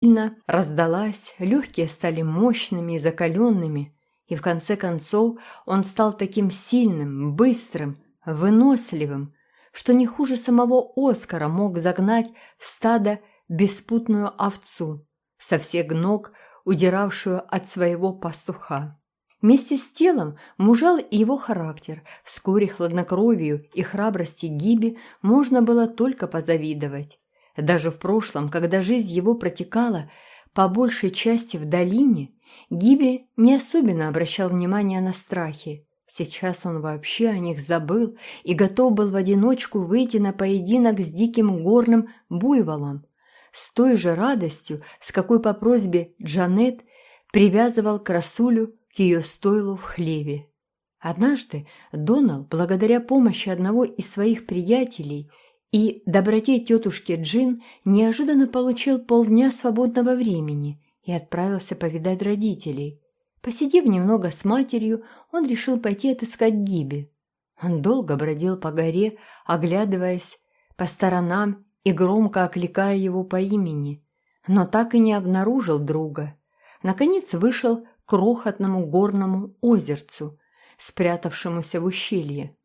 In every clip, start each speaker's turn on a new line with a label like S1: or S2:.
S1: сильно раздалась, легкие стали мощными и закаленными, и в конце концов он стал таким сильным, быстрым, выносливым, что не хуже самого Оскара мог загнать в стадо беспутную овцу, со всех ног удиравшую от своего пастуха. Вместе с телом мужал и его характер. Вскоре хладнокровию и храбрости Гиби можно было только позавидовать. Даже в прошлом, когда жизнь его протекала по большей части в долине, Гиби не особенно обращал внимания на страхи. Сейчас он вообще о них забыл и готов был в одиночку выйти на поединок с диким горным буйволом. С той же радостью, с какой по просьбе Джанет привязывал красулю к ее стойлу в хлеве. Однажды Донал, благодаря помощи одного из своих приятелей и доброте тетушки Джин, неожиданно получил полдня свободного времени и отправился повидать родителей. Посидев немного с матерью, он решил пойти отыскать Гиби. Он долго бродил по горе, оглядываясь по сторонам и громко окликая его по имени, но так и не обнаружил друга. Наконец вышел крохотному горному озерцу, спрятавшемуся в ущелье.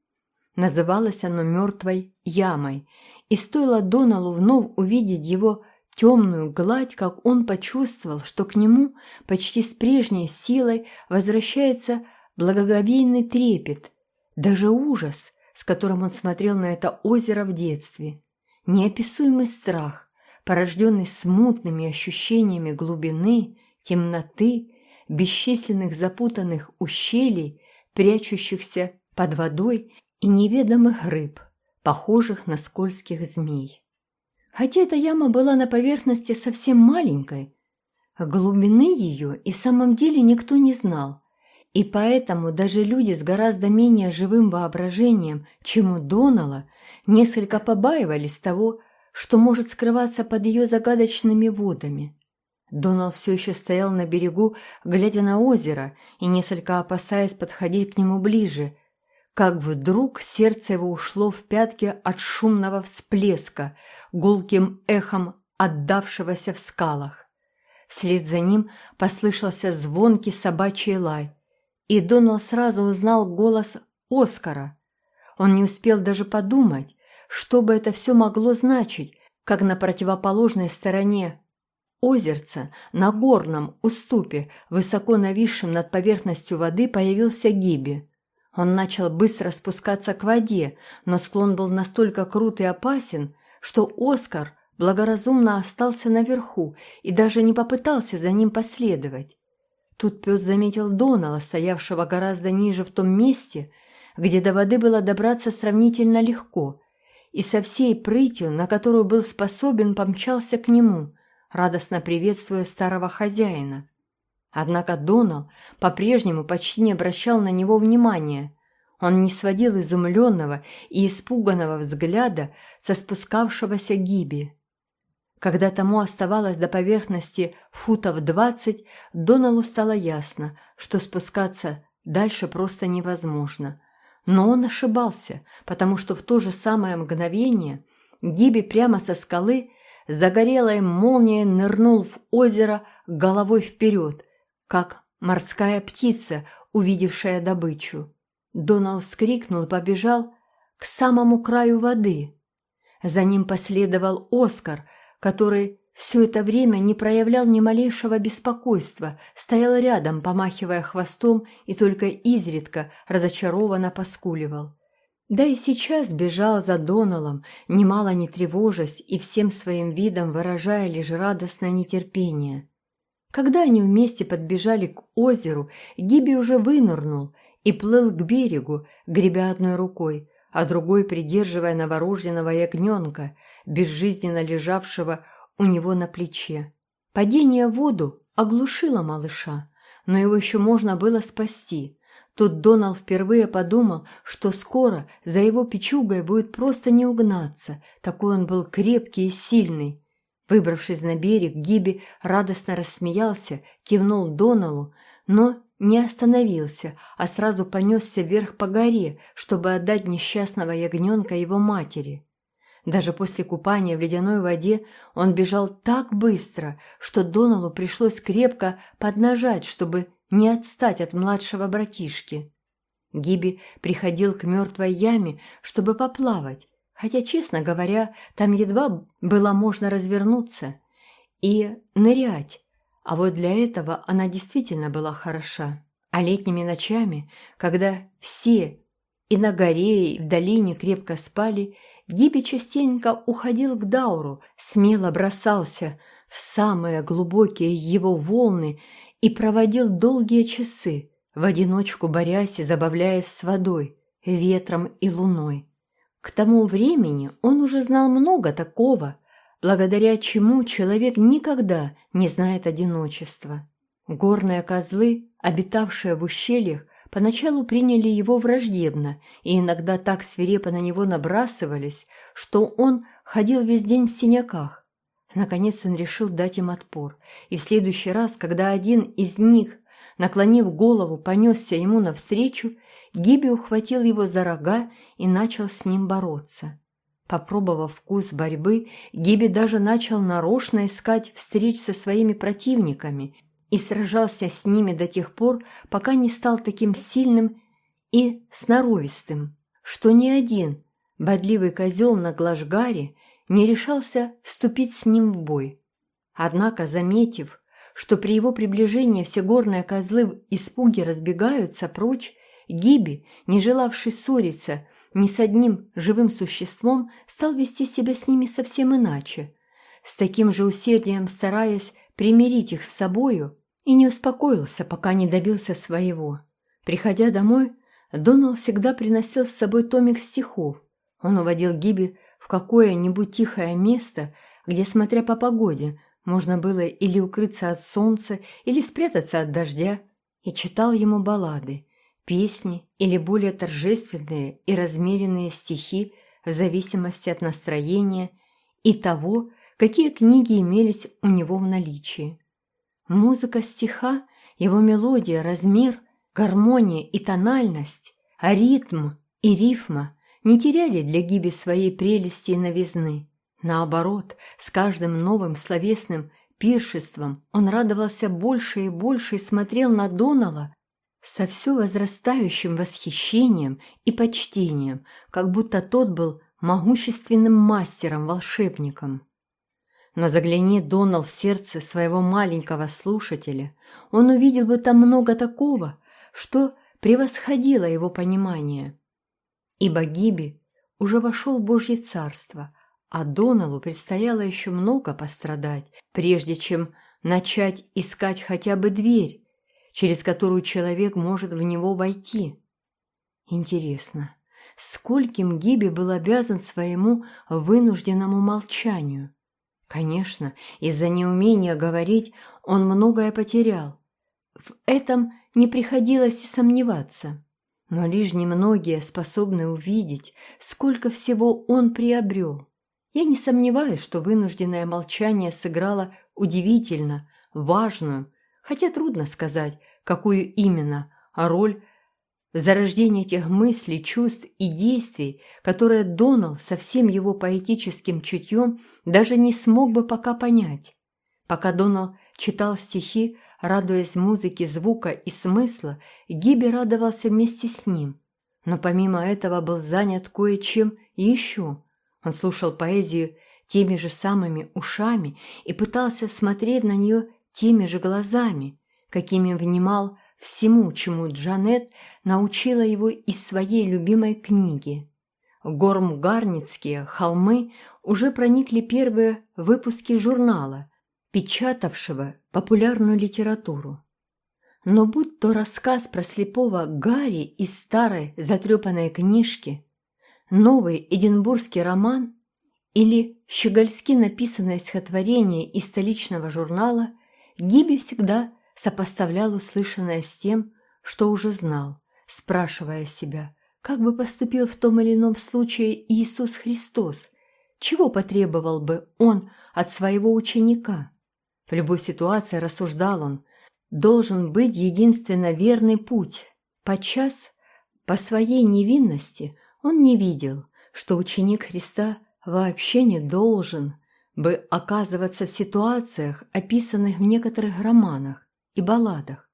S1: Называлось оно мертвой ямой, и стоило Доналу вновь увидеть его темную гладь, как он почувствовал, что к нему почти с прежней силой возвращается благоговейный трепет, даже ужас, с которым он смотрел на это озеро в детстве. Неописуемый страх, порожденный смутными ощущениями глубины, темноты бесчисленных запутанных ущелий, прячущихся под водой и неведомых рыб, похожих на скользких змей. Хотя эта яма была на поверхности совсем маленькой, глубины ее и в самом деле никто не знал, и поэтому даже люди с гораздо менее живым воображением, чем у Донала, несколько побаивались того, что может скрываться под ее загадочными водами. Донал все еще стоял на берегу, глядя на озеро и несколько опасаясь подходить к нему ближе, как вдруг сердце его ушло в пятки от шумного всплеска, гулким эхом отдавшегося в скалах. Вслед за ним послышался звонкий собачий лай, и Донал сразу узнал голос Оскара. Он не успел даже подумать, что бы это все могло значить, как на противоположной стороне озерца на горном уступе, высоко нависшем над поверхностью воды, появился Гиби. Он начал быстро спускаться к воде, но склон был настолько крут и опасен, что Оскар благоразумно остался наверху и даже не попытался за ним последовать. Тут пес заметил Донала, стоявшего гораздо ниже в том месте, где до воды было добраться сравнительно легко, и со всей прытью, на которую был способен, помчался к нему – радостно приветствуя старого хозяина. Однако Донал по-прежнему почти не обращал на него внимания. Он не сводил изумленного и испуганного взгляда со спускавшегося Гиби. Когда тому оставалось до поверхности футов двадцать, Доналу стало ясно, что спускаться дальше просто невозможно. Но он ошибался, потому что в то же самое мгновение Гиби прямо со скалы загорелая молния нырнул в озеро головой вперед, как морская птица, увидевшая добычу. Донал вскрикнул побежал к самому краю воды. За ним последовал Оскар, который все это время не проявлял ни малейшего беспокойства, стоял рядом, помахивая хвостом и только изредка разочарованно поскуливал. Да и сейчас бежал за Доналом, немало не тревожась и всем своим видом выражая лишь радостное нетерпение. Когда они вместе подбежали к озеру, Гиби уже вынырнул и плыл к берегу, гребя одной рукой, а другой придерживая новорожденного ягненка, безжизненно лежавшего у него на плече. Падение в воду оглушило малыша, но его еще можно было спасти – Тут Донал впервые подумал, что скоро за его печугой будет просто не угнаться, такой он был крепкий и сильный. Выбравшись на берег, Гиби радостно рассмеялся, кивнул Доналу, но не остановился, а сразу понесся вверх по горе, чтобы отдать несчастного ягненка его матери. Даже после купания в ледяной воде он бежал так быстро, что Доналу пришлось крепко поднажать, чтобы не отстать от младшего братишки. Гиби приходил к мертвой яме, чтобы поплавать, хотя, честно говоря, там едва было можно развернуться и нырять, а вот для этого она действительно была хороша. А летними ночами, когда все и на горе, и в долине крепко спали, Гиби частенько уходил к Дауру, смело бросался в самые глубокие его волны и проводил долгие часы, в одиночку борясь и забавляясь с водой, ветром и луной. К тому времени он уже знал много такого, благодаря чему человек никогда не знает одиночества. Горные козлы, обитавшие в ущельях, Поначалу приняли его враждебно и иногда так свирепо на него набрасывались, что он ходил весь день в синяках. Наконец он решил дать им отпор, и в следующий раз, когда один из них, наклонив голову, понесся ему навстречу, Гиби ухватил его за рога и начал с ним бороться. Попробовав вкус борьбы, Гиби даже начал нарочно искать встреч со своими противниками и сражался с ними до тех пор, пока не стал таким сильным и сноровистым, что ни один бодливый козел на Глажгаре не решался вступить с ним в бой. Однако, заметив, что при его приближении все горные козлы в испуге разбегаются прочь, Гиби, не желавший ссориться ни с одним живым существом, стал вести себя с ними совсем иначе, с таким же усердием стараясь примирить их с собою, и не успокоился, пока не добился своего. Приходя домой, Донал всегда приносил с собой томик стихов. Он уводил Гиби в какое-нибудь тихое место, где, смотря по погоде, можно было или укрыться от солнца, или спрятаться от дождя, и читал ему баллады, песни или более торжественные и размеренные стихи в зависимости от настроения и того, какие книги имелись у него в наличии. Музыка стиха, его мелодия, размер, гармония и тональность, а ритм и рифма не теряли для Гиби своей прелести и новизны. Наоборот, с каждым новым словесным пиршеством он радовался больше и больше и смотрел на Донала со все возрастающим восхищением и почтением, как будто тот был могущественным мастером-волшебником. Но загляни Донал в сердце своего маленького слушателя, он увидел бы там много такого, что превосходило его понимание. Ибо Гиби уже вошел в Божье Царство, а Доналу предстояло еще много пострадать, прежде чем начать искать хотя бы дверь, через которую человек может в него войти. Интересно, скольким Гиби был обязан своему вынужденному молчанию? Конечно, из-за неумения говорить он многое потерял. В этом не приходилось и сомневаться. Но лишь немногие способны увидеть, сколько всего он приобрел. Я не сомневаюсь, что вынужденное молчание сыграло удивительно, важную, хотя трудно сказать, какую именно, роль зарождение тех мыслей, чувств и действий, которые Донал со всем его поэтическим чутьем даже не смог бы пока понять. Пока Донал читал стихи, радуясь музыке, звука и смысла, Гиби радовался вместе с ним. Но помимо этого был занят кое-чем еще. Он слушал поэзию теми же самыми ушами и пытался смотреть на нее теми же глазами, какими внимал всему, чему Джанет научила его из своей любимой книги. Гормгарницкие холмы уже проникли первые выпуски журнала, печатавшего популярную литературу. Но будь то рассказ про слепого Гарри из старой затрепанной книжки, новый эдинбургский роман или щегольски написанное стихотворение из столичного журнала, Гиби всегда сопоставлял услышанное с тем, что уже знал, спрашивая себя, как бы поступил в том или ином случае Иисус Христос, чего потребовал бы он от своего ученика. В любой ситуации, рассуждал он, должен быть единственно верный путь. Подчас, по своей невинности, он не видел, что ученик Христа вообще не должен бы оказываться в ситуациях, описанных в некоторых романах и балладах,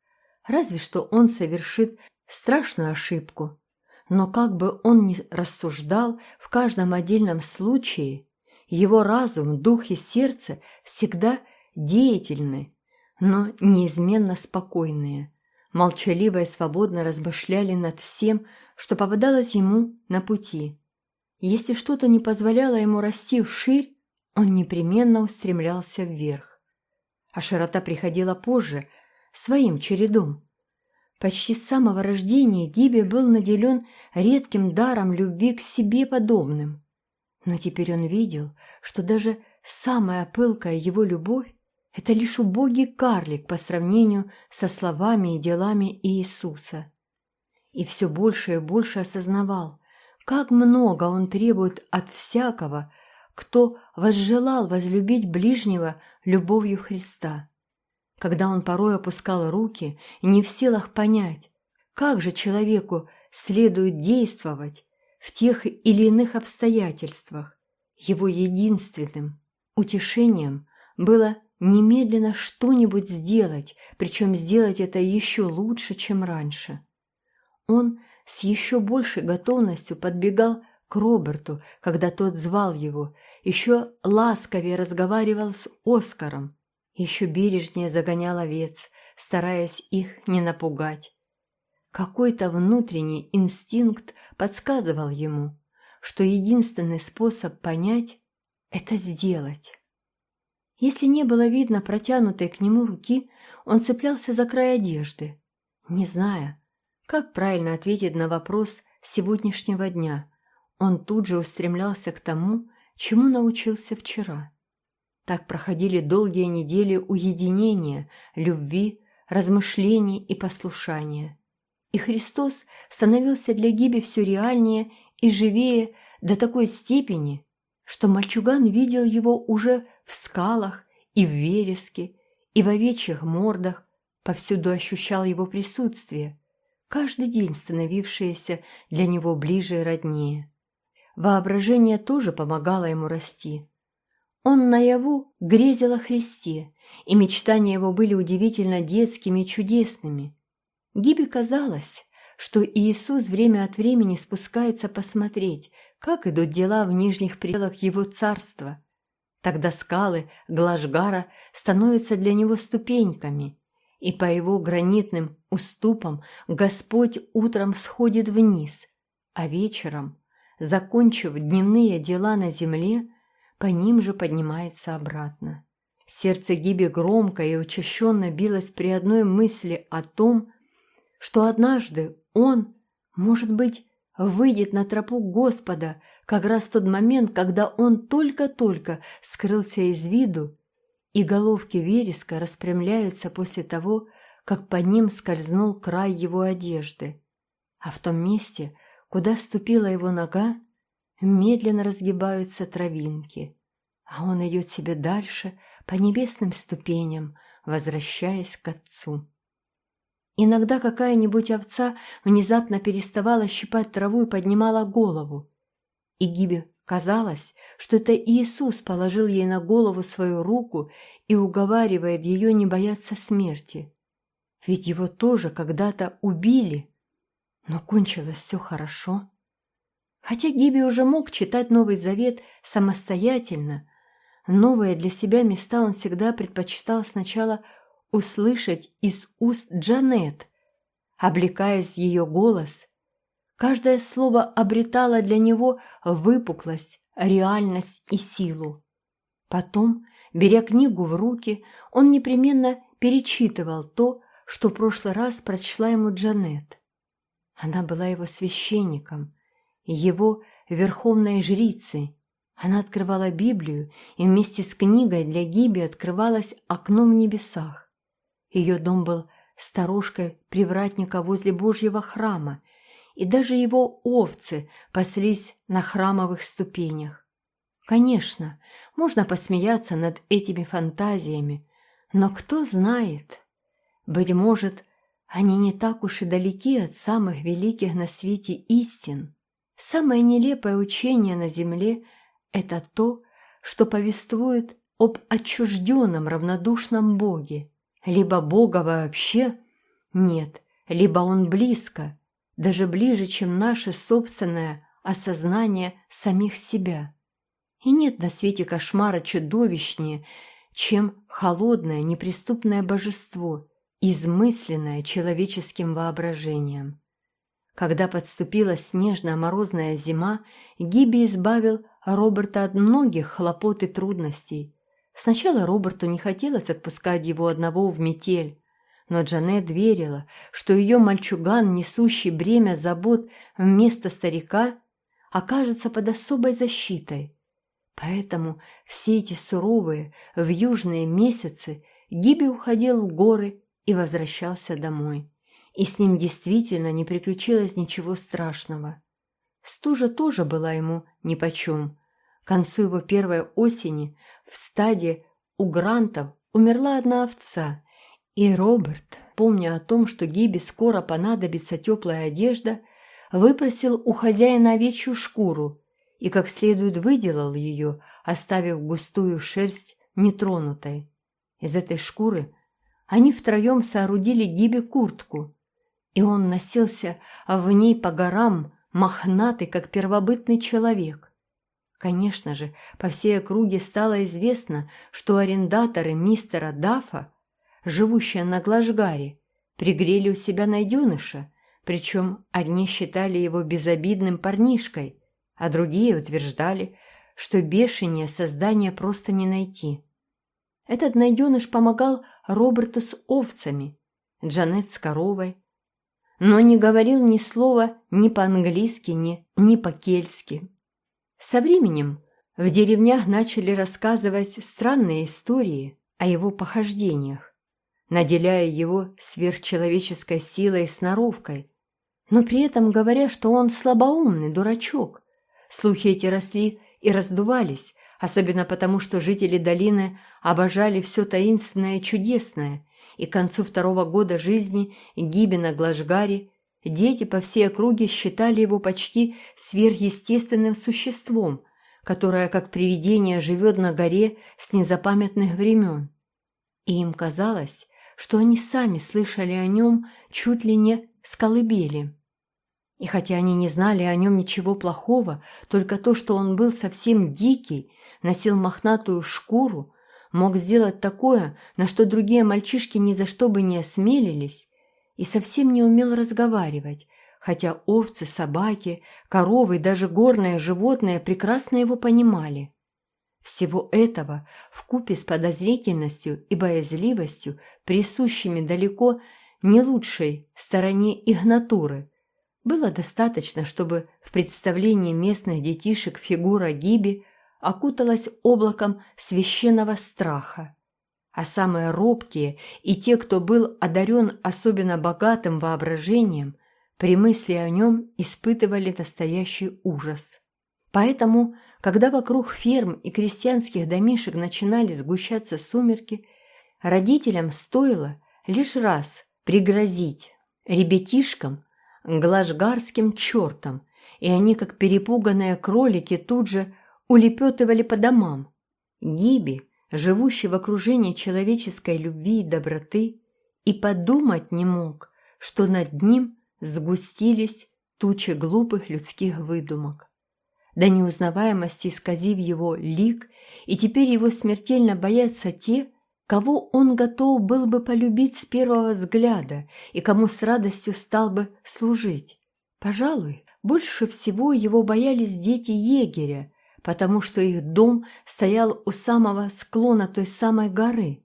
S1: разве что он совершит страшную ошибку. Но как бы он ни рассуждал в каждом отдельном случае, его разум, дух и сердце всегда деятельны, но неизменно спокойные, молчаливо и свободно размышляли над всем, что попадалось ему на пути. Если что-то не позволяло ему расти вширь, он непременно устремлялся вверх. А широта приходила позже, своим чередом. Почти с самого рождения Гиби был наделен редким даром любви к себе подобным. Но теперь он видел, что даже самая пылкая его любовь – это лишь убогий карлик по сравнению со словами и делами Иисуса. И все больше и больше осознавал, как много он требует от всякого, кто возжелал возлюбить ближнего любовью Христа. Когда он порой опускал руки, не в силах понять, как же человеку следует действовать в тех или иных обстоятельствах, его единственным утешением было немедленно что-нибудь сделать, причем сделать это еще лучше, чем раньше. Он с еще большей готовностью подбегал к Роберту, когда тот звал его, еще ласковее разговаривал с Оскаром, еще бережнее загонял овец, стараясь их не напугать. Какой-то внутренний инстинкт подсказывал ему, что единственный способ понять – это сделать. Если не было видно протянутой к нему руки, он цеплялся за край одежды, не зная, как правильно ответить на вопрос сегодняшнего дня. Он тут же устремлялся к тому, чему научился вчера. Так проходили долгие недели уединения, любви, размышлений и послушания. И Христос становился для Гиби все реальнее и живее до такой степени, что мальчуган видел его уже в скалах и в вереске, и в овечьих мордах, повсюду ощущал его присутствие, каждый день становившееся для него ближе и роднее. Воображение тоже помогало ему расти. Он наяву грезил о Христе, и мечтания его были удивительно детскими и чудесными. Гибе казалось, что Иисус время от времени спускается посмотреть, как идут дела в нижних пределах его царства. Тогда скалы Глажгара становятся для него ступеньками, и по его гранитным уступам Господь утром сходит вниз, а вечером закончив дневные дела на земле, по ним же поднимается обратно. Сердце Гиби громко и учащенно билось при одной мысли о том, что однажды он, может быть, выйдет на тропу Господа как раз в тот момент, когда он только-только скрылся из виду, и головки вереска распрямляются после того, как по ним скользнул край его одежды. А в том месте, Куда ступила его нога, медленно разгибаются травинки, а он идет себе дальше по небесным ступеням, возвращаясь к отцу. Иногда какая-нибудь овца внезапно переставала щипать траву и поднимала голову. И Гибе казалось, что это Иисус положил ей на голову свою руку и уговаривает ее не бояться смерти. Ведь его тоже когда-то убили, но кончилось все хорошо. Хотя Гиби уже мог читать Новый Завет самостоятельно, новые для себя места он всегда предпочитал сначала услышать из уст Джанет, облекаясь ее голос. Каждое слово обретало для него выпуклость, реальность и силу. Потом, беря книгу в руки, он непременно перечитывал то, что в прошлый раз прочла ему Джанет. Она была его священником, его верховной жрицей. Она открывала Библию, и вместе с книгой для Гиби открывалось окно в небесах. Ее дом был старушкой привратника возле Божьего храма, и даже его овцы паслись на храмовых ступенях. Конечно, можно посмеяться над этими фантазиями, но кто знает, быть может, они не так уж и далеки от самых великих на свете истин. Самое нелепое учение на земле это то, что повествует об отчужденном равнодушном Боге. Либо Бога вообще нет, либо Он близко, даже ближе, чем наше собственное осознание самих себя. И нет на свете кошмара чудовищнее, чем холодное неприступное божество, измысленное человеческим воображением. Когда подступила снежная морозная зима, Гиби избавил Роберта от многих хлопот и трудностей. Сначала Роберту не хотелось отпускать его одного в метель, но Джанет верила, что ее мальчуган, несущий бремя забот вместо старика, окажется под особой защитой. Поэтому все эти суровые, вьюжные месяцы Гиби уходил в горы и возвращался домой. И с ним действительно не приключилось ничего страшного. Стужа тоже была ему нипочем. К концу его первой осени в стаде у Грантов умерла одна овца, и Роберт, помня о том, что Гиби скоро понадобится теплая одежда, выпросил у хозяина овечью шкуру и как следует выделал ее, оставив густую шерсть нетронутой. Из этой шкуры они втроем соорудили Гибе куртку, и он носился в ней по горам, мохнатый, как первобытный человек. Конечно же, по всей округе стало известно, что арендаторы мистера Дафа, живущие на Глажгаре, пригрели у себя найденыша, причем одни считали его безобидным парнишкой, а другие утверждали, что бешенее создания просто не найти. Этот найденыш помогал Роберту с овцами, Джанет с коровой, но не говорил ни слова ни по-английски, ни, ни по-кельски. Со временем в деревнях начали рассказывать странные истории о его похождениях, наделяя его сверхчеловеческой силой и сноровкой, но при этом говоря, что он слабоумный дурачок. Слухи эти росли и раздувались, особенно потому, что жители долины обожали все таинственное и чудесное, и к концу второго года жизни Гибина Глажгари дети по всей округе считали его почти сверхъестественным существом, которое, как привидение, живет на горе с незапамятных времен. И им казалось, что они сами слышали о нем чуть ли не с колыбели. И хотя они не знали о нем ничего плохого, только то, что он был совсем дикий, носил мохнатую шкуру, мог сделать такое, на что другие мальчишки ни за что бы не осмелились, и совсем не умел разговаривать, хотя овцы, собаки, коровы и даже горные животные прекрасно его понимали. Всего этого, в купе с подозрительностью и боязливостью, присущими далеко не лучшей стороне игнатуры, было достаточно, чтобы в представлении местных детишек фигура Гиби окуталась облаком священного страха. А самые робкие и те, кто был одарен особенно богатым воображением, при мысли о нем испытывали настоящий ужас. Поэтому, когда вокруг ферм и крестьянских домишек начинали сгущаться сумерки, родителям стоило лишь раз пригрозить ребятишкам глажгарским чертом, и они, как перепуганные кролики, тут же улепетывали по домам. Гиби, живущий в окружении человеческой любви и доброты, и подумать не мог, что над ним сгустились тучи глупых людских выдумок. До неузнаваемости исказив его лик, и теперь его смертельно боятся те, кого он готов был бы полюбить с первого взгляда и кому с радостью стал бы служить. Пожалуй, больше всего его боялись дети егеря, потому что их дом стоял у самого склона той самой горы,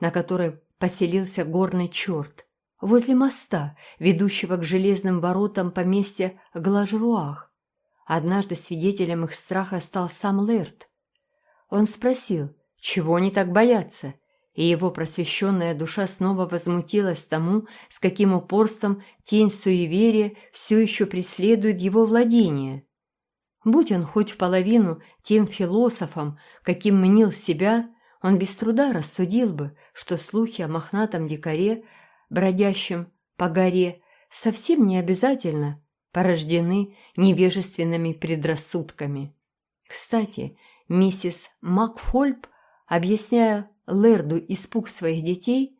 S1: на которой поселился горный черт, возле моста, ведущего к железным воротам поместья Глажруах. Однажды свидетелем их страха стал сам Лерт. Он спросил, чего они так боятся, и его просвещенная душа снова возмутилась тому, с каким упорством тень суеверия все еще преследует его владение. Будь он хоть в половину тем философом, каким мнил себя, он без труда рассудил бы, что слухи о мохнатом дикаре, бродящем по горе, совсем не обязательно порождены невежественными предрассудками. Кстати, миссис Макфольб, объясняя Лерду испуг своих детей,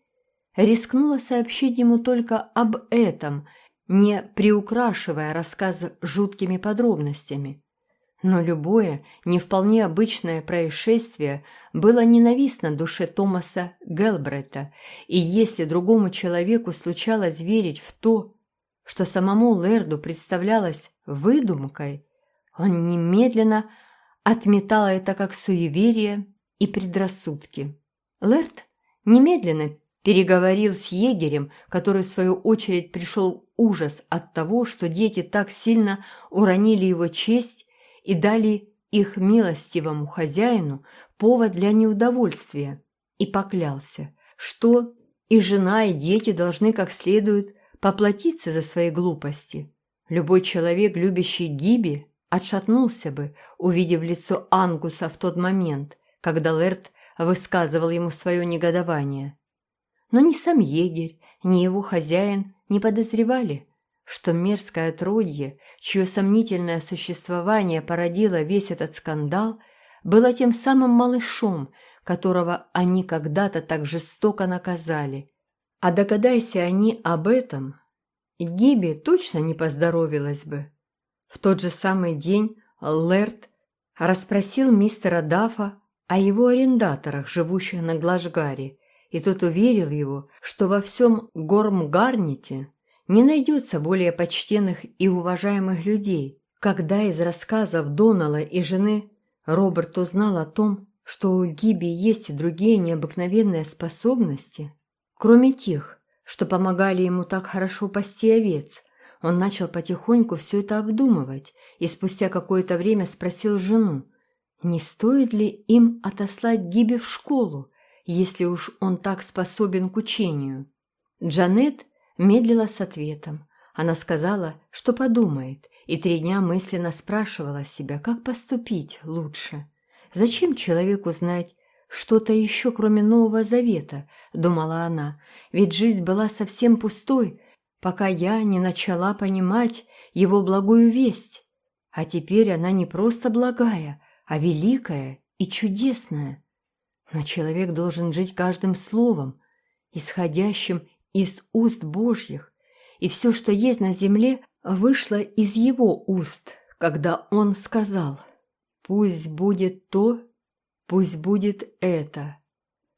S1: рискнула сообщить ему только об этом, не приукрашивая рассказ жуткими подробностями. Но любое, не вполне обычное происшествие было ненавистно душе Томаса Гелбрета, и если другому человеку случалось верить в то, что самому Лерду представлялось выдумкой, он немедленно отметал это как суеверие и предрассудки. Лерд немедленно переговорил с егерем, который в свою очередь пришел ужас от того, что дети так сильно уронили его честь и дали их милостивому хозяину повод для неудовольствия, и поклялся, что и жена, и дети должны как следует поплатиться за свои глупости. Любой человек, любящий Гиби, отшатнулся бы, увидев лицо Ангуса в тот момент, когда Лерт высказывал ему свое негодование. Но ни сам егерь, ни его хозяин не подозревали, что мерзкое отродье, чье сомнительное существование породило весь этот скандал, было тем самым малышом, которого они когда-то так жестоко наказали. А догадайся они об этом, Гиби точно не поздоровилась бы. В тот же самый день Лэрд расспросил мистера Дафа о его арендаторах, живущих на Глажгаре, и тот уверил его, что во всем Гормгарните не найдется более почтенных и уважаемых людей. Когда из рассказов Донала и жены Роберт узнал о том, что у Гиби есть и другие необыкновенные способности, кроме тех, что помогали ему так хорошо пасти овец, он начал потихоньку все это обдумывать и спустя какое-то время спросил жену, не стоит ли им отослать Гиби в школу, если уж он так способен к учению. Джанет медлила с ответом. Она сказала, что подумает, и три дня мысленно спрашивала себя, как поступить лучше. Зачем человеку знать что-то еще, кроме Нового Завета, думала она, ведь жизнь была совсем пустой, пока я не начала понимать его благую весть. А теперь она не просто благая, а великая и чудесная. Но человек должен жить каждым словом, исходящим из уст Божьих, и все, что есть на земле, вышло из его уст, когда он сказал «Пусть будет то, пусть будет это».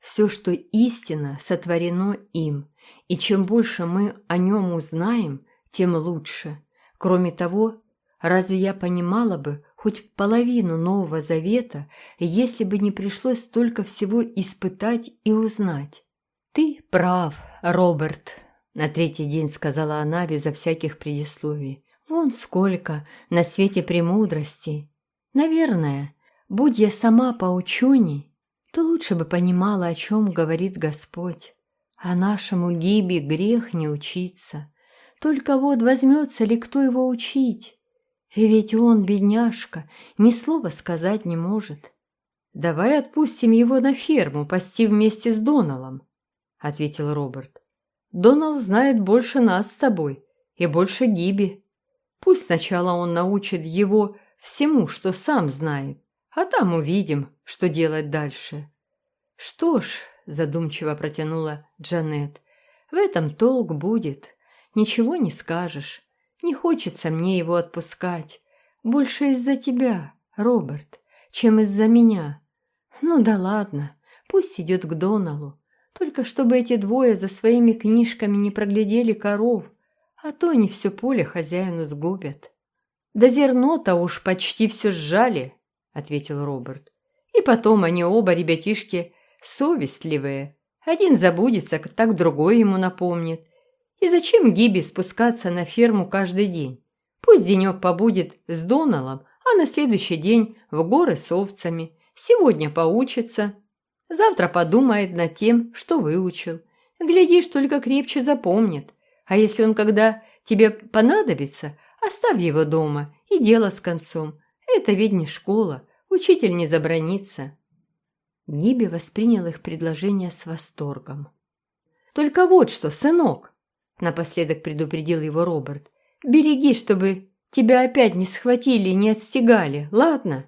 S1: Все, что истинно, сотворено им, и чем больше мы о нем узнаем, тем лучше. Кроме того, разве я понимала бы хоть половину Нового Завета, если бы не пришлось столько всего испытать и узнать? «Ты прав, Роберт», — на третий день сказала она безо всяких предисловий. «Вон сколько на свете премудростей. Наверное, будь я сама поученей, то лучше бы понимала, о чем говорит Господь. А нашему Гиби грех не учиться. Только вот возьмется ли кто его учить? И ведь он, бедняжка, ни слова сказать не может. Давай отпустим его на ферму пасти вместе с Доналом. — ответил Роберт. «Донал знает больше нас с тобой и больше Гиби. Пусть сначала он научит его всему, что сам знает, а там увидим, что делать дальше». «Что ж», — задумчиво протянула Джанет, — «в этом толк будет. Ничего не скажешь. Не хочется мне его отпускать. Больше из-за тебя, Роберт, чем из-за меня. Ну да ладно, пусть идет к Доналу. Только чтобы эти двое за своими книжками не проглядели коров, а то они все поле хозяину сгубят. «Да зерно-то уж почти все сжали», — ответил Роберт. «И потом они оба, ребятишки, совестливые. Один забудется, так другой ему напомнит. И зачем Гиби спускаться на ферму каждый день? Пусть денек побудет с Доналом, а на следующий день в горы с овцами. Сегодня поучится, Завтра подумает над тем, что выучил. Глядишь, только крепче запомнит. А если он когда тебе понадобится, оставь его дома, и дело с концом. Это ведь не школа, учитель не забронится». Гиби воспринял их предложение с восторгом. «Только вот что, сынок!» — напоследок предупредил его Роберт. «Береги, чтобы тебя опять не схватили и не отстегали, ладно?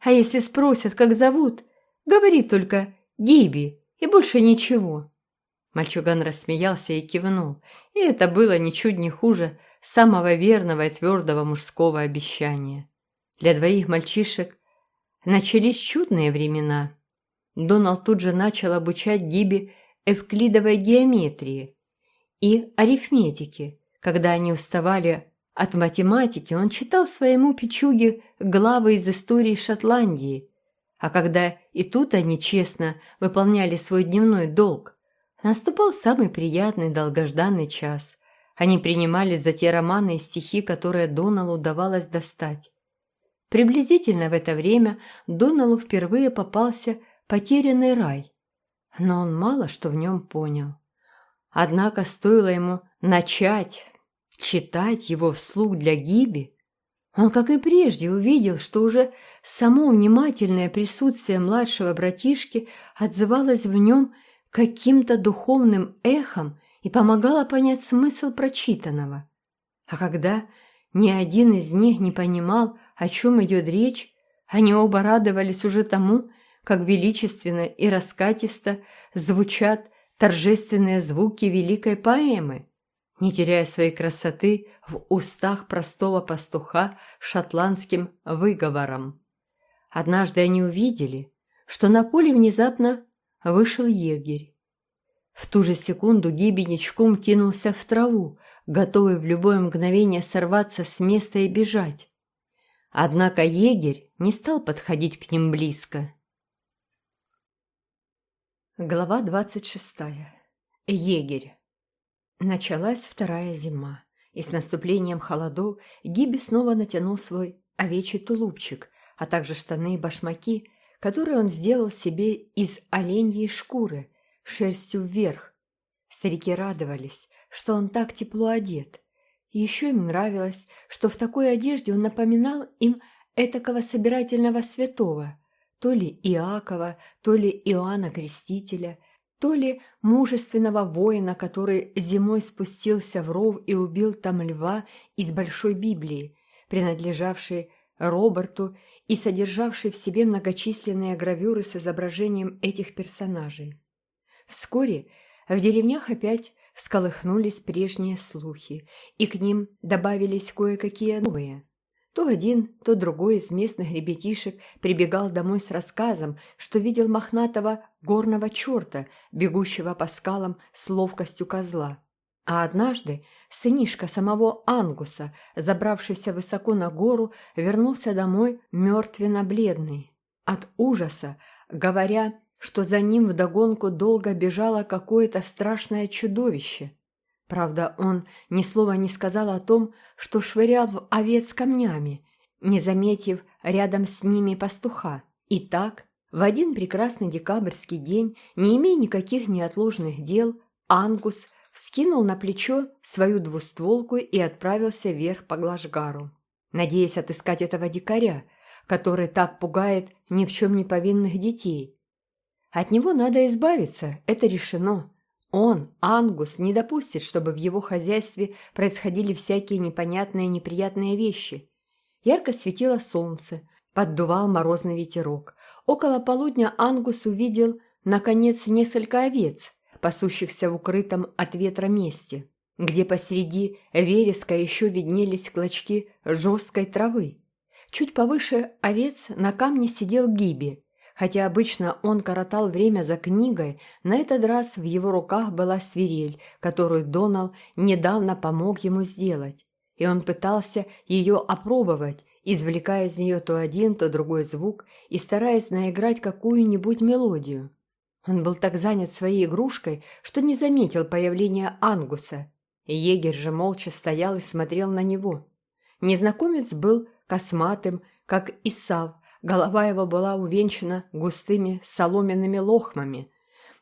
S1: А если спросят, как зовут, говори только «Гиби» и больше ничего». Мальчуган рассмеялся и кивнул, и это было ничуть не хуже самого верного и твердого мужского обещания. Для двоих мальчишек начались чудные времена. Доналд тут же начал обучать Гиби эвклидовой геометрии и арифметике. Когда они уставали от математики, он читал своему печуге главы из истории Шотландии, а когда и тут они честно выполняли свой дневной долг, наступал самый приятный долгожданный час. Они принимались за те романы и стихи, которые Доналу удавалось достать. Приблизительно в это время Доналу впервые попался потерянный рай, но он мало что в нем понял. Однако стоило ему начать читать его вслух для Гиби, он, как и прежде, увидел, что уже само внимательное присутствие младшего братишки отзывалось в нем каким-то духовным эхом и помогало понять смысл прочитанного. А когда ни один из них не понимал, о чем идет речь, они оба радовались уже тому, как величественно и раскатисто звучат торжественные звуки великой поэмы, не теряя своей красоты в устах простого пастуха шотландским выговором. Однажды они увидели, что на поле внезапно вышел егерь. В ту же секунду Гиби ничком кинулся в траву, готовый в любое мгновение сорваться с места и бежать. Однако егерь не стал подходить к ним близко. Глава двадцать шестая. Егерь. Началась вторая зима, и с наступлением холодов Гиби снова натянул свой овечий тулупчик, а также штаны и башмаки, которые он сделал себе из оленьей шкуры, шерстью вверх. Старики радовались, что он так тепло одет. Еще им нравилось, что в такой одежде он напоминал им этакого собирательного святого – то ли Иакова, то ли Иоанна Крестителя, то ли мужественного воина, который зимой спустился в ров и убил там льва из Большой Библии, принадлежавшей Роберту и содержавшей в себе многочисленные гравюры с изображением этих персонажей. Вскоре в деревнях опять всколыхнулись прежние слухи, и к ним добавились кое-какие новые – то один, то другой из местных ребятишек прибегал домой с рассказом, что видел мохнатого горного черта, бегущего по скалам с ловкостью козла. А однажды сынишка самого Ангуса, забравшийся высоко на гору, вернулся домой мертвенно-бледный. От ужаса, говоря, что за ним вдогонку долго бежало какое-то страшное чудовище – Правда, он ни слова не сказал о том, что швырял в овец камнями, не заметив рядом с ними пастуха. И так, в один прекрасный декабрьский день, не имея никаких неотложных дел, Ангус вскинул на плечо свою двустволку и отправился вверх по Глажгару, надеясь отыскать этого дикаря, который так пугает ни в чем не повинных детей. От него надо избавиться, это решено. Он, Ангус, не допустит, чтобы в его хозяйстве происходили всякие непонятные неприятные вещи. Ярко светило солнце, поддувал морозный ветерок. Около полудня Ангус увидел, наконец, несколько овец, пасущихся в укрытом от ветра месте, где посреди вереска еще виднелись клочки жесткой травы. Чуть повыше овец на камне сидел Гиби, Хотя обычно он коротал время за книгой, на этот раз в его руках была свирель, которую Донал недавно помог ему сделать. И он пытался ее опробовать, извлекая из нее то один, то другой звук и стараясь наиграть какую-нибудь мелодию. Он был так занят своей игрушкой, что не заметил появления Ангуса. И егерь же молча стоял и смотрел на него. Незнакомец был косматым, как Исав, Голова его была увенчана густыми соломенными лохмами.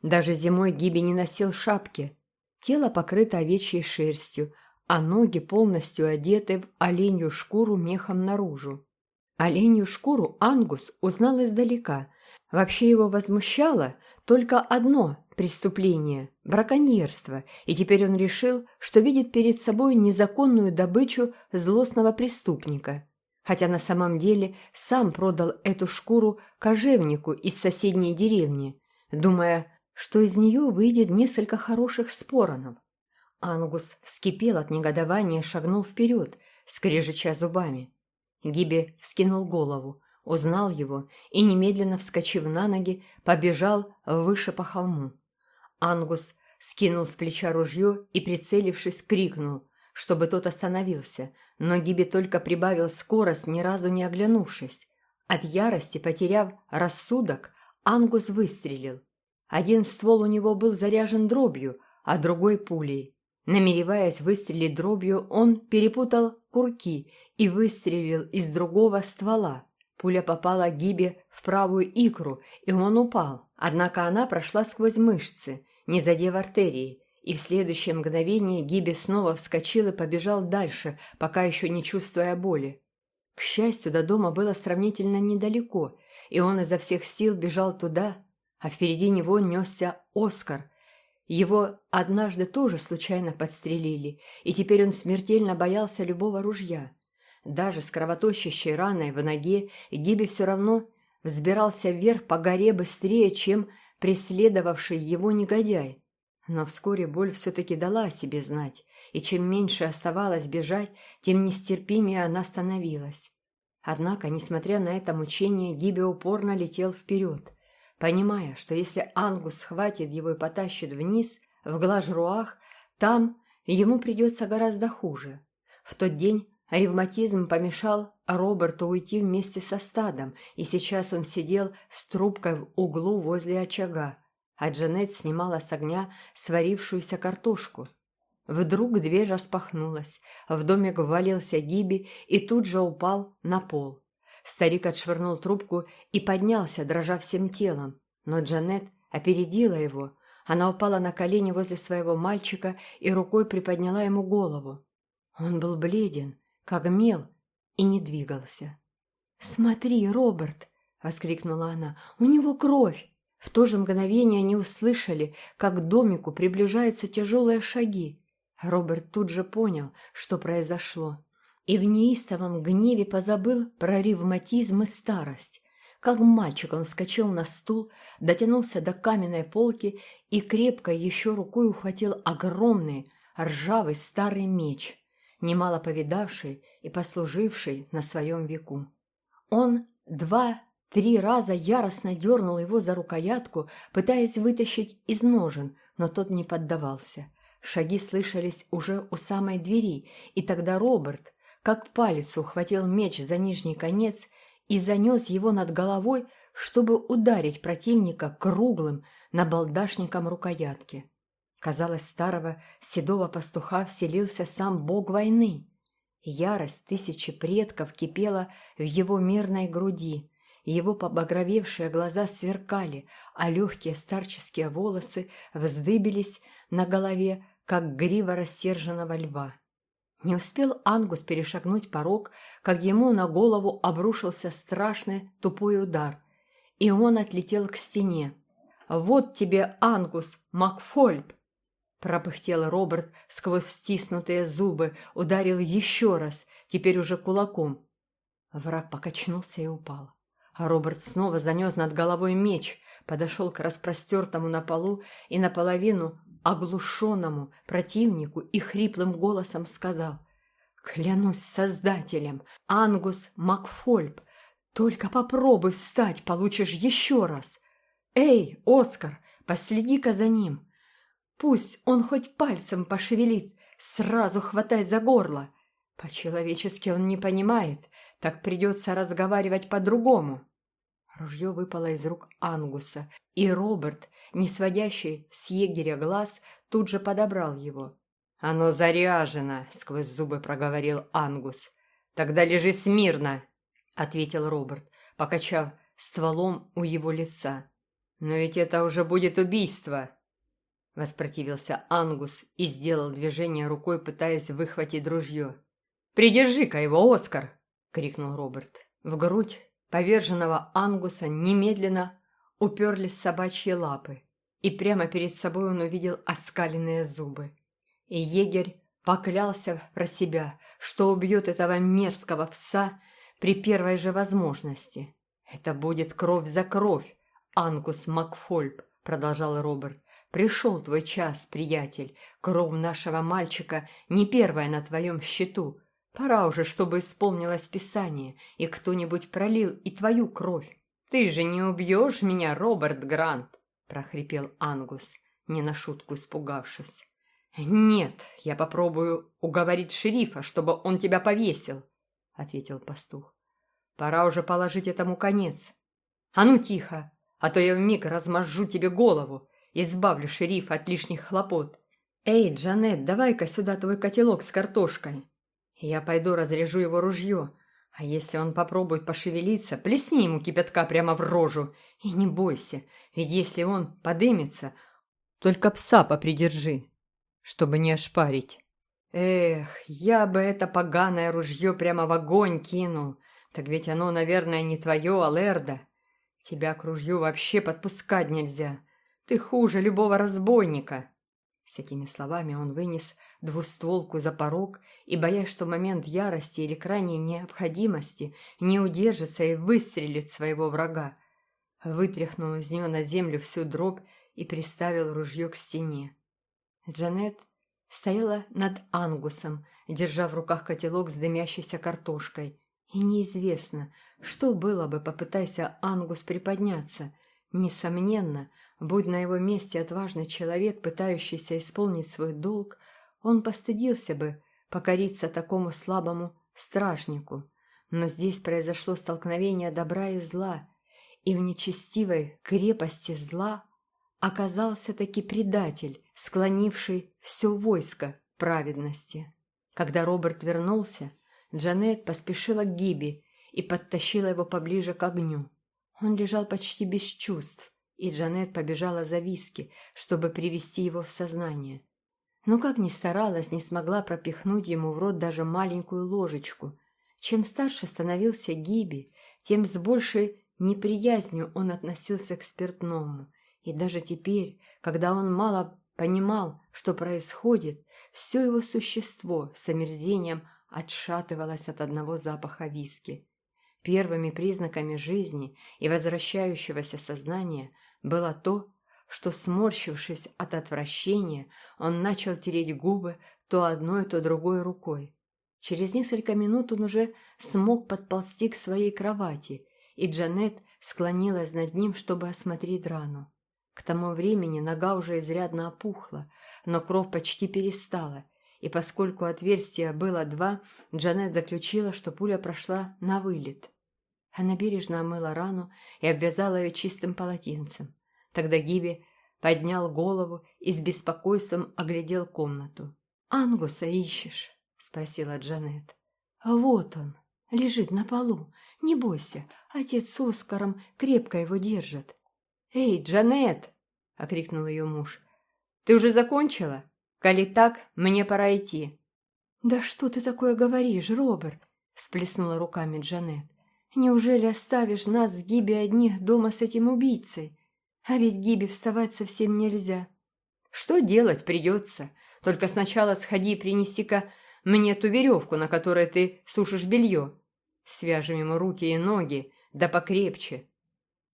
S1: Даже зимой Гиби не носил шапки. Тело покрыто овечьей шерстью, а ноги полностью одеты в оленью шкуру мехом наружу. Оленью шкуру Ангус узнал издалека. Вообще его возмущало только одно преступление – браконьерство, и теперь он решил, что видит перед собой незаконную добычу злостного преступника – хотя на самом деле сам продал эту шкуру кожевнику из соседней деревни, думая, что из нее выйдет несколько хороших споронов. Ангус вскипел от негодования шагнул вперед, скрежеча зубами. Гиби вскинул голову, узнал его и, немедленно вскочив на ноги, побежал выше по холму. Ангус скинул с плеча ружье и, прицелившись, крикнул, чтобы тот остановился, но Гиби только прибавил скорость, ни разу не оглянувшись. От ярости, потеряв рассудок, Ангус выстрелил. Один ствол у него был заряжен дробью, а другой пулей. Намереваясь выстрелить дробью, он перепутал курки и выстрелил из другого ствола. Пуля попала Гибе в правую икру, и он упал. Однако она прошла сквозь мышцы, не задев артерии, и в следующее мгновение Гиби снова вскочил и побежал дальше, пока еще не чувствуя боли. К счастью, до дома было сравнительно недалеко, и он изо всех сил бежал туда, а впереди него несся Оскар. Его однажды тоже случайно подстрелили, и теперь он смертельно боялся любого ружья. Даже с кровоточащей раной в ноге Гиби все равно взбирался вверх по горе быстрее, чем преследовавший его негодяй. Но вскоре боль все-таки дала о себе знать, и чем меньше оставалось бежать, тем нестерпимее она становилась. Однако, несмотря на это мучение, Гиби упорно летел вперед, понимая, что если Ангус схватит его и потащит вниз, в Глажруах, там ему придется гораздо хуже. В тот день ревматизм помешал Роберту уйти вместе со стадом, и сейчас он сидел с трубкой в углу возле очага, а Джанет снимала с огня сварившуюся картошку. Вдруг дверь распахнулась, в домик ввалился Гиби и тут же упал на пол. Старик отшвырнул трубку и поднялся, дрожа всем телом, но Джанет опередила его. Она упала на колени возле своего мальчика и рукой приподняла ему голову. Он был бледен, как мел, и не двигался. «Смотри, Роберт!» — воскликнула она. «У него кровь!» В то же мгновение они услышали, как к домику приближаются тяжелые шаги. Роберт тут же понял, что произошло, и в неистовом гневе позабыл про ревматизм и старость. Как мальчик он вскочил на стул, дотянулся до каменной полки и крепко еще рукой ухватил огромный ржавый старый меч, немало повидавший и послуживший на своем веку. Он два Три раза яростно дернул его за рукоятку, пытаясь вытащить из ножен, но тот не поддавался. Шаги слышались уже у самой двери, и тогда Роберт, как палец, ухватил меч за нижний конец и занес его над головой, чтобы ударить противника круглым набалдашником рукоятки. Казалось, старого седого пастуха вселился сам бог войны. Ярость тысячи предков кипела в его мирной груди, его побагровевшие глаза сверкали, а легкие старческие волосы вздыбились на голове, как грива рассерженного льва. Не успел Ангус перешагнуть порог, как ему на голову обрушился страшный тупой удар, и он отлетел к стене. «Вот тебе, Ангус, Макфольб!» Пропыхтел Роберт сквозь стиснутые зубы, ударил еще раз, теперь уже кулаком. Враг покачнулся и упал. А Роберт снова занес над головой меч, подошел к распростертому на полу и наполовину оглушенному противнику и хриплым голосом сказал «Клянусь Создателем, Ангус Макфольб, только попробуй встать, получишь еще раз. Эй, Оскар, последи-ка за ним. Пусть он хоть пальцем пошевелит, сразу хватай за горло. По-человечески он не понимает, так придется разговаривать по-другому. Ружье выпало из рук Ангуса, и Роберт, не сводящий с егеря глаз, тут же подобрал его. «Оно заряжено!» — сквозь зубы проговорил Ангус. «Тогда лежи смирно!» — ответил Роберт, покачав стволом у его лица. «Но ведь это уже будет убийство!» Воспротивился Ангус и сделал движение рукой, пытаясь выхватить ружье. «Придержи-ка его, Оскар!» — крикнул Роберт. В грудь поверженного ангуса немедленно уперлись собачьи лапы, и прямо перед собой он увидел оскаленные зубы. И егерь поклялся про себя, что убьет этого мерзкого пса, при первой же возможности. «Это будет кровь за кровь, Ангус Макфольб», — продолжал Роберт. «Пришел твой час, приятель. Кровь нашего мальчика не первая на твоем счету. Пора уже, чтобы исполнилось Писание, и кто-нибудь пролил и твою кровь. Ты же не убьешь меня, Роберт Грант!» — прохрипел Ангус, не на шутку испугавшись. «Нет, я попробую уговорить шерифа, чтобы он тебя повесил», — ответил пастух. «Пора уже положить этому конец. А ну тихо, а то я вмиг размажу тебе голову, избавлю шерифа от лишних хлопот. Эй, Джанет, давай-ка сюда твой котелок с картошкой. Я пойду разрежу его ружье, а если он попробует пошевелиться, плесни ему кипятка прямо в рожу. И не бойся, ведь если он подымется, только пса попридержи, чтобы не ошпарить. Эх, я бы это поганое ружье прямо в огонь кинул. Так ведь оно, наверное, не твое, а Лерда. Тебя к ружью вообще подпускать нельзя. Ты хуже любого разбойника. С этими словами он вынес двустволку за порог и, боясь, что момент ярости или крайней необходимости не удержится и выстрелит своего врага, вытряхнул из нее на землю всю дробь и приставил ружье к стене. Джанет стояла над Ангусом, держа в руках котелок с дымящейся картошкой. И неизвестно, что было бы, попытайся Ангус приподняться. Несомненно, будь на его месте отважный человек, пытающийся исполнить свой долг, он постыдился бы покориться такому слабому стражнику. Но здесь произошло столкновение добра и зла, и в нечестивой крепости зла оказался таки предатель, склонивший все войско праведности. Когда Роберт вернулся, Джанет поспешила к Гиби и подтащила его поближе к огню. Он лежал почти без чувств, и Джанет побежала за виски, чтобы привести его в сознание. Но как ни старалась, не смогла пропихнуть ему в рот даже маленькую ложечку. Чем старше становился Гиби, тем с большей неприязнью он относился к спиртному. И даже теперь, когда он мало понимал, что происходит, все его существо с омерзением отшатывалось от одного запаха виски. Первыми признаками жизни и возвращающегося сознания было то, что, сморщившись от отвращения, он начал тереть губы то одной, то другой рукой. Через несколько минут он уже смог подползти к своей кровати, и Джанет склонилась над ним, чтобы осмотреть рану. К тому времени нога уже изрядно опухла, но кровь почти перестала, и поскольку отверстия было два, Джанет заключила, что пуля прошла на вылет. Она бережно омыла рану и обвязала ее чистым полотенцем. Тогда Гиби поднял голову и с беспокойством оглядел комнату. «Ангуса ищешь?» — спросила Джанет. «Вот он, лежит на полу. Не бойся, отец с Оскаром крепко его держат». «Эй, Джанет!» — окрикнул ее муж. «Ты уже закончила?» Коли так, мне пора идти». «Да что ты такое говоришь, Роберт?» – всплеснула руками Джанет. «Неужели оставишь нас с Гиби одних дома с этим убийцей? А ведь Гиби вставать совсем нельзя». «Что делать придется? Только сначала сходи и принеси-ка мне ту веревку, на которой ты сушишь белье. Свяжем ему руки и ноги, да покрепче».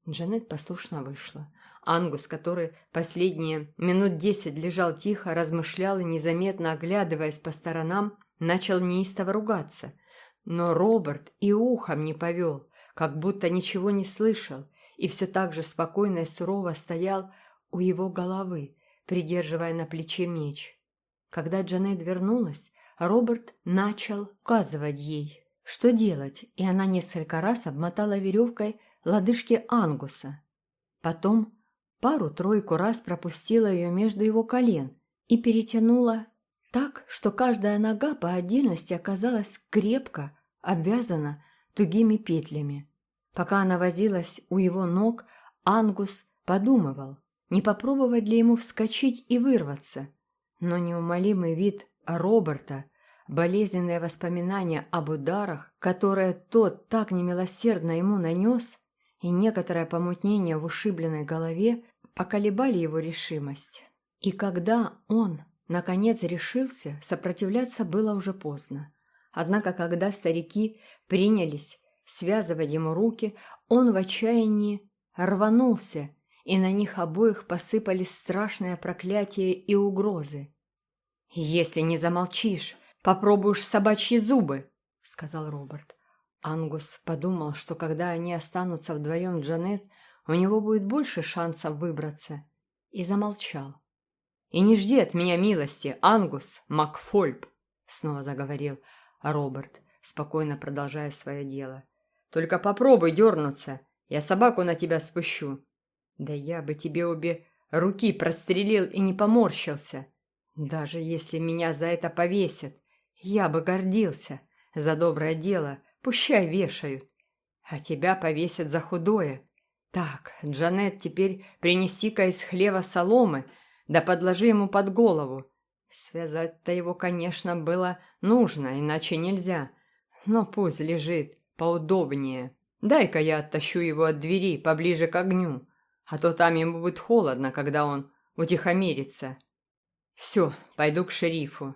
S1: Джанет послушно вышла. Ангус, который последние минут десять лежал тихо, размышлял и, незаметно оглядываясь по сторонам, начал неистово ругаться. Но Роберт и ухом не повел, как будто ничего не слышал, и все так же спокойно и сурово стоял у его головы, придерживая на плече меч. Когда Джанет вернулась, Роберт начал указывать ей, что делать, и она несколько раз обмотала веревкой лодыжки Ангуса. Потом пару-тройку раз пропустила ее между его колен и перетянула так, что каждая нога по отдельности оказалась крепко обвязана тугими петлями. Пока она возилась у его ног, Ангус подумывал, не попробовать ли ему вскочить и вырваться. Но неумолимый вид Роберта, болезненные воспоминания об ударах, которые тот так немилосердно ему нанес, и некоторое помутнение в ушибленной голове поколебали его решимость. И когда он, наконец, решился, сопротивляться было уже поздно. Однако, когда старики принялись связывать ему руки, он в отчаянии рванулся, и на них обоих посыпались страшные проклятия и угрозы. «Если не замолчишь, попробуешь собачьи зубы», — сказал Роберт. Ангус подумал, что когда они останутся вдвоем Джанет, у него будет больше шансов выбраться, и замолчал. «И не жди от меня милости, Ангус Макфольб», — снова заговорил Роберт, спокойно продолжая свое дело. «Только попробуй дернуться, я собаку на тебя спущу. Да я бы тебе обе руки прострелил и не поморщился. Даже если меня за это повесят, я бы гордился. За доброе дело пущай вешают. А тебя повесят за худое. Так, Джанет, теперь принеси-ка из хлева соломы, да подложи ему под голову. Связать-то его, конечно, было нужно, иначе нельзя. Но пусть лежит поудобнее. Дай-ка я оттащу его от двери поближе к огню, а то там ему будет холодно, когда он утихомирится. Все, пойду к шерифу.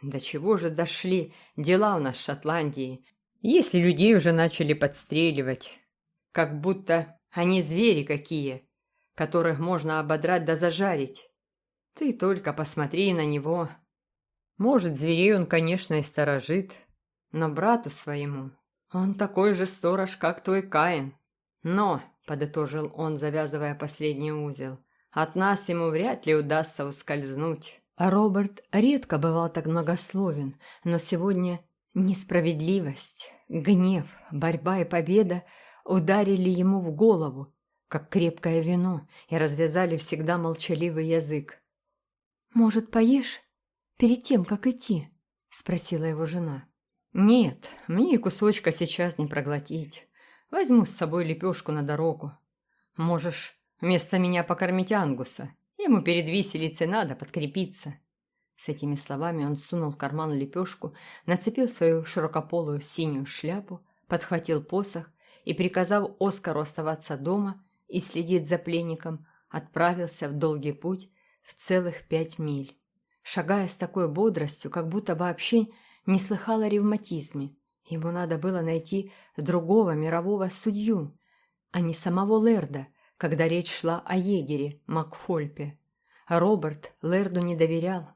S1: До чего же дошли дела у нас в Шотландии, если людей уже начали подстреливать? Как будто они звери какие, которых можно ободрать да зажарить. Ты только посмотри на него. Может, зверей он, конечно, и сторожит, но брату своему он такой же сторож, как твой Каин. Но, — подытожил он, завязывая последний узел, — от нас ему вряд ли удастся ускользнуть. А Роберт редко бывал так многословен, но сегодня несправедливость, гнев, борьба и победа ударили ему в голову, как крепкое вино, и развязали всегда молчаливый язык. «Может, поешь перед тем, как идти?» — спросила его жена. «Нет, мне и кусочка сейчас не проглотить. Возьму с собой лепешку на дорогу. Можешь вместо меня покормить Ангуса. Ему перед виселицей надо подкрепиться». С этими словами он сунул в карман лепешку, нацепил свою широкополую синюю шляпу, подхватил посох и, приказав Оскару оставаться дома и следить за пленником, отправился в долгий путь в целых пять миль, шагая с такой бодростью, как будто вообще не слыхал о ревматизме. Ему надо было найти другого мирового судью, а не самого Лерда, когда речь шла о егере Макфольпе. Роберт Лерду не доверял.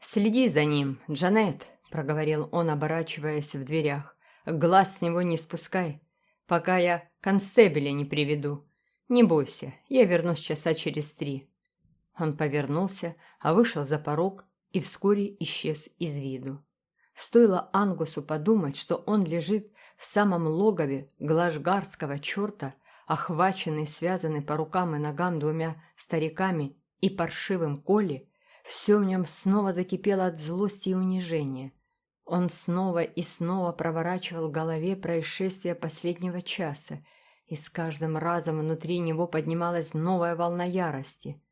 S1: «Следи за ним, Джанет», — проговорил он, оборачиваясь в дверях. «Глаз с него не спускай, пока я констебеля не приведу. Не бойся, я вернусь часа через три». Он повернулся, а вышел за порог и вскоре исчез из виду. Стоило Ангусу подумать, что он лежит в самом логове глажгарского черта, охваченный, связанный по рукам и ногам двумя стариками и паршивым Коли, все в нем снова закипело от злости и унижения. Он снова и снова проворачивал в голове происшествия последнего часа, и с каждым разом внутри него поднималась новая волна ярости.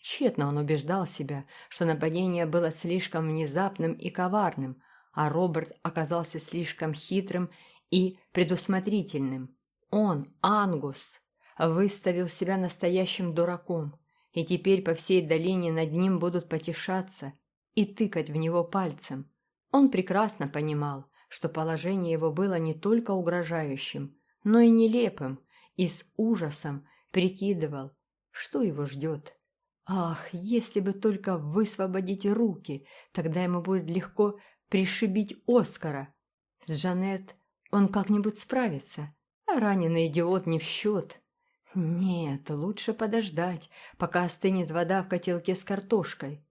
S1: Тщетно он убеждал себя, что нападение было слишком внезапным и коварным, а Роберт оказался слишком хитрым и предусмотрительным. Он, Ангус, выставил себя настоящим дураком, и теперь по всей долине над ним будут потешаться и тыкать в него пальцем. Он прекрасно понимал, что положение его было не только угрожающим, но и нелепым, и с ужасом прикидывал, что его ждет. Ах, если бы только высвободить руки, тогда ему будет легко пришибить Оскара. С Жанет он как-нибудь справится, а раненый идиот не в счет. Нет, лучше подождать, пока остынет вода в котелке с картошкой.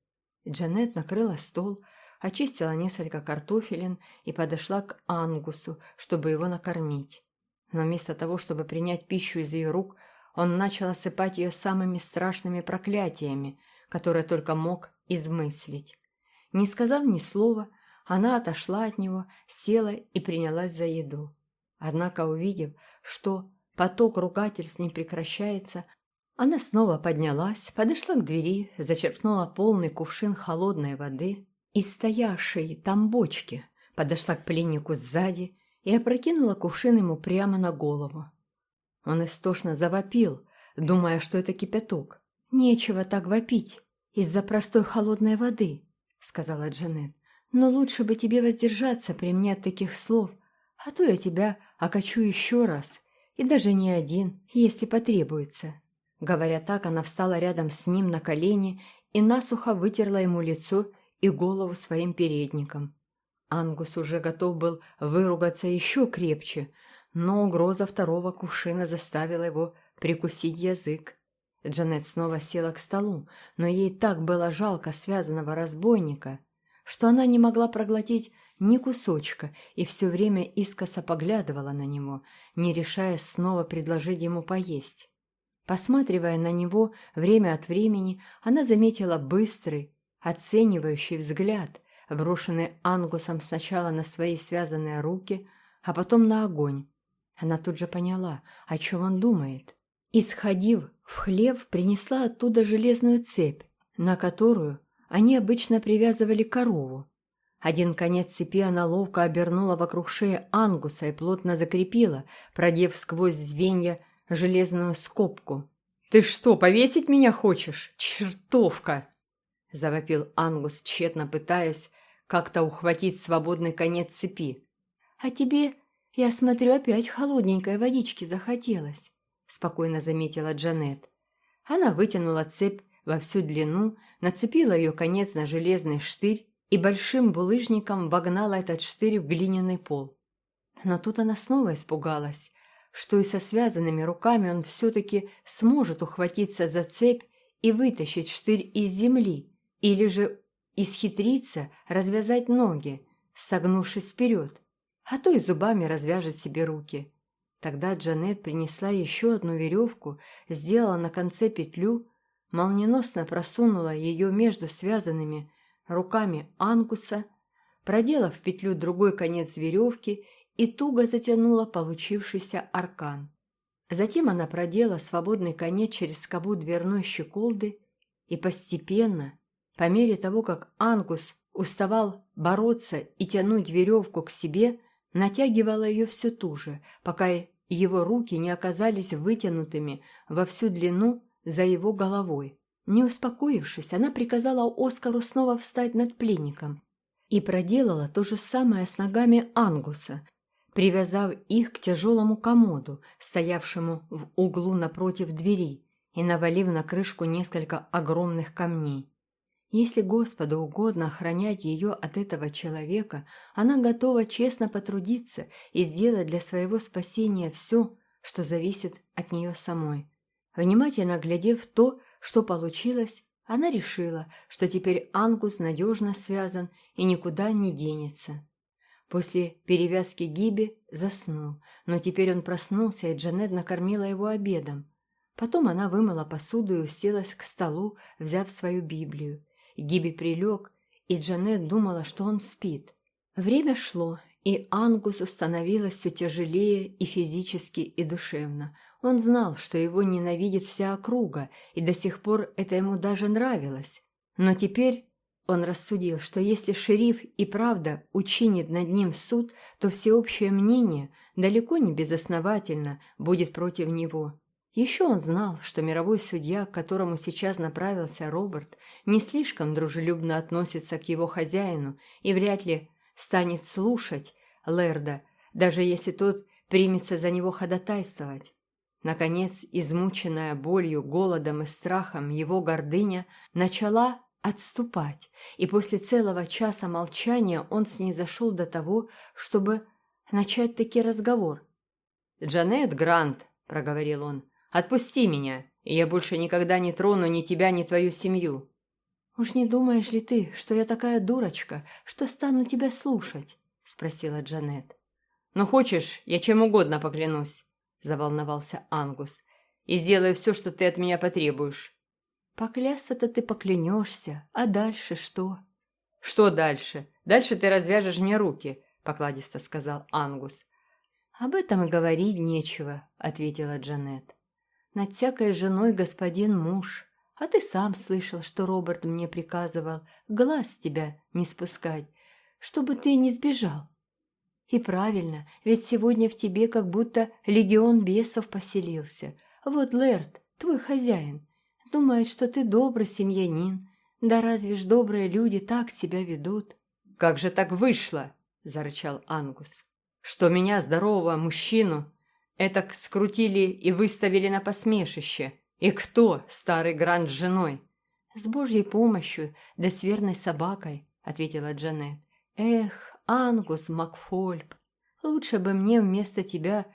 S1: Джанет накрыла стол, очистила несколько картофелин и подошла к Ангусу, чтобы его накормить. Но вместо того, чтобы принять пищу из ее рук, он начал осыпать ее самыми страшными проклятиями, которые только мог измыслить. Не сказав ни слова, она отошла от него, села и принялась за еду. Однако, увидев, что поток ругательств не прекращается, она снова поднялась, подошла к двери, зачерпнула полный кувшин холодной воды из стоявшей там бочки, подошла к пленнику сзади и опрокинула кувшин ему прямо на голову. Он истошно завопил, думая, что это кипяток. «Нечего так вопить из-за простой холодной воды», — сказала Джанет. Но лучше бы тебе воздержаться при мне от таких слов, А то я тебя окачу еще раз, и даже не один, если потребуется». Говоря так, она встала рядом с ним на колени и насухо вытерла ему лицо и голову своим передником. Ангус уже готов был выругаться еще крепче, но угроза второго кувшина заставила его прикусить язык. Джанет снова села к столу, но ей так было жалко связанного разбойника, что она не могла проглотить ни кусочка и все время искоса поглядывала на него, не решаясь снова предложить ему поесть. Посматривая на него время от времени, она заметила быстрый, оценивающий взгляд, брошенный Ангусом сначала на свои связанные руки, а потом на огонь. Она тут же поняла, о чем он думает. И, сходив в хлев, принесла оттуда железную цепь, на которую они обычно привязывали корову. Один конец цепи она ловко обернула вокруг шеи Ангуса и плотно закрепила, продев сквозь звенья железную скобку. «Ты что, повесить меня хочешь? Чертовка!» — завопил Ангус, тщетно пытаясь как-то ухватить свободный конец цепи. «А тебе, я смотрю, опять холодненькой водички захотелось», — спокойно заметила Джанет. Она вытянула цепь во всю длину, нацепила ее конец на железный штырь и большим булыжником вогнала этот штырь в глиняный пол. Но тут она снова испугалась, что и со связанными руками он все-таки сможет ухватиться за цепь и вытащить штырь из земли, или же исхитриться развязать ноги, согнувшись вперед, а то и зубами развяжет себе руки. Тогда Джанет принесла еще одну веревку, сделала на конце петлю, молниеносно просунула ее между связанными руками Ангуса, продела в петлю другой конец веревки и туго затянула получившийся аркан. Затем она продела свободный конец через скобу дверной щеколды и постепенно, по мере того, как Ангус уставал бороться и тянуть веревку к себе, натягивала ее все туже, пока его руки не оказались вытянутыми во всю длину за его головой. Не успокоившись, она приказала Оскару снова встать над пленником и проделала то же самое с ногами Ангуса, привязав их к тяжелому комоду, стоявшему в углу напротив двери, и навалив на крышку несколько огромных камней. Если Господу угодно охранять ее от этого человека, она готова честно потрудиться и сделать для своего спасения все, что зависит от нее самой. Внимательно глядев то, что получилось, она решила, что теперь Ангус надежно связан и никуда не денется. После перевязки Гиби заснул, но теперь он проснулся, и Джанет накормила его обедом. Потом она вымыла посуду и уселась к столу, взяв свою Библию. Гиби прилег, и Джанет думала, что он спит. Время шло, и Ангусу становилось все тяжелее и физически, и душевно. Он знал, что его ненавидит вся округа, и до сих пор это ему даже нравилось. Но теперь он рассудил, что если шериф и правда учинит над ним суд, то всеобщее мнение, далеко не безосновательно, будет против него. Еще он знал, что мировой судья, к которому сейчас направился Роберт, не слишком дружелюбно относится к его хозяину и вряд ли станет слушать Лерда, даже если тот примется за него ходатайствовать. Наконец, измученная болью, голодом и страхом, его гордыня начала отступать, и после целого часа молчания он с ней зашел до того, чтобы начать таки разговор. «Джанет Грант», — проговорил он, — «отпусти меня, и я больше никогда не трону ни тебя, ни твою семью». «Уж не думаешь ли ты, что я такая дурочка, что стану тебя слушать?» — спросила Джанет. «Ну хочешь, я чем угодно поклянусь», — заволновался Ангус, — «и сделаю все, что ты от меня потребуешь». Поклясться-то ты поклянешься, а дальше что? Что дальше? Дальше ты развяжешь мне руки, покладисто сказал Ангус. Об этом и говорить нечего, ответила Джанет. Над всякой женой господин муж, а ты сам слышал, что Роберт мне приказывал глаз с тебя не спускать, чтобы ты не сбежал. И правильно, ведь сегодня в тебе как будто легион бесов поселился. Вот Лэрд, твой хозяин, Думает, что ты добрый семьянин. Да разве ж добрые люди так себя ведут?» «Как же так вышло?» – зарычал Ангус. что меня, здорового мужчину, этак скрутили и выставили на посмешище. И кто старый Грант с женой?» «С Божьей помощью, да с верной собакой», — ответила Джанет. «Эх, Ангус Макфольб, лучше бы мне вместо тебя